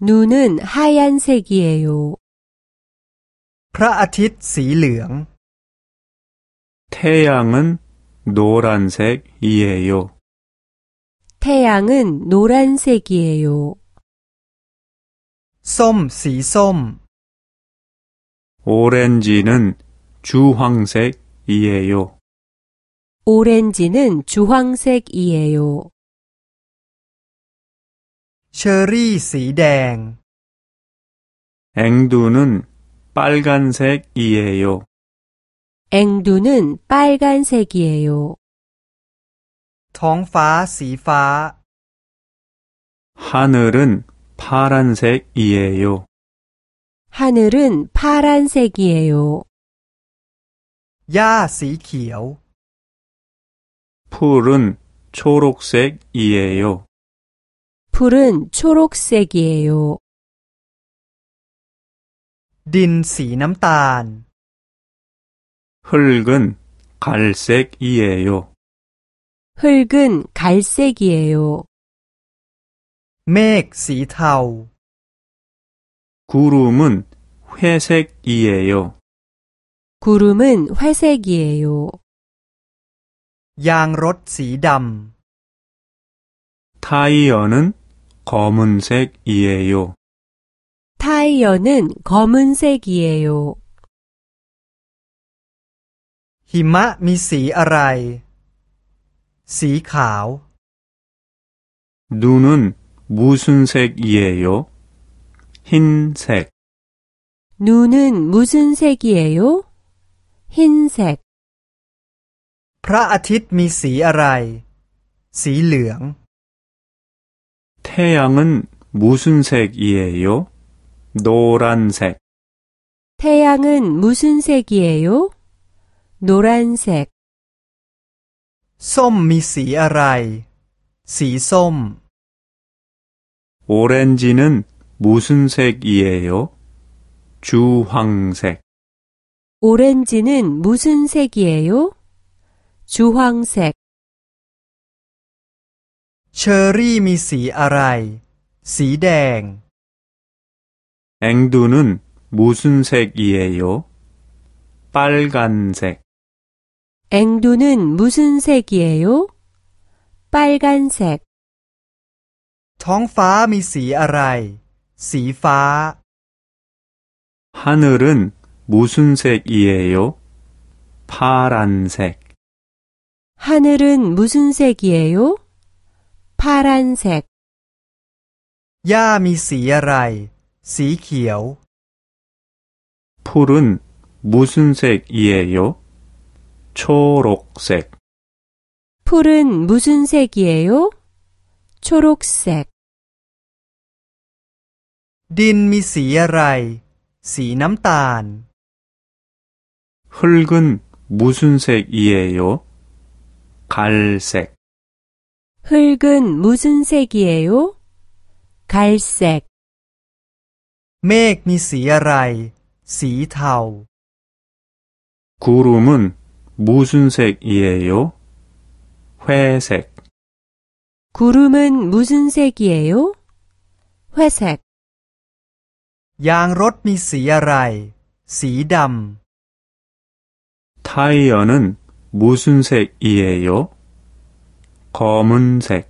눈은 하얀색이에요. พระอาทิตย์สีเหลือง 태양은 노란색이에요. 태양은 노란색이에요. ส้มสีส้ม 오렌지는 주황색이에요. 오렌지는 주황색이에요. เชอร์รี่สีแดง 앵두는 빨간색이에요. 앵두는 빨간색이에요. ท้องฟ้าสีฟ้า 하늘은 파란색이에요. 하늘은 파란색이에요. หญ้าสีเขียว 풀은 초록색이에요. 풀은 초록색이에요. ดินสีน้ำตาล 흙은 갈색이에요. 흙은 갈색이에요. เมฆสีเทา 구름은 회색이에요. 구름은 회색이에요. ยางรถสีด 타이어는 검은색이에요. 타이어는 검은색이에요. ำ หิมะมีสีอะไร สีขาว 눈은 무슨 색이에요? 흰색. 눈은 무슨 색이에요? 흰색. พระอาทิตย์มีสีอะไร สีเหลือง 태양은 무슨 색이에요? 노란색. 태양은 무슨 색이에요? 노란색. ส้มมีสีอะไร สีส้ม 오렌지는 무슨 색이에요? 주황색. 오렌지는 무슨 색이에요? 주황색. เชอร์รี่มีสีอะไร สีแดง 앵두는 무슨 색이에요? 빨간색. 앵두는 무슨 색이에요? 빨간색. ท้องฟ้ามีสีอะไร สีฟ้า 하늘은 무슨 색이에요? 파란색. 하늘은 무슨 색이에요? 파란색. หญ้ามีสีอะไร สีเขียว 풀은 무슨 색이에요? 초록색. 풀은 무슨 색이에요? 초록색. ดินมีสีอะไร สีน้ำตาล 흙은 무슨 색이에요? 갈색. 흙은 무슨 색이에요? 갈색. เมฆมีสีอะไร สีเทา 구름은 무슨 색이에요? 회색. 구름은 무슨 색이에요? 회색. ยางรถมีสีอะไร สีดำ 타이어는 무슨 색이에요? 검은색.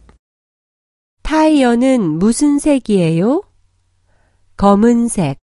타이어는 무슨 색이에요? 검은색.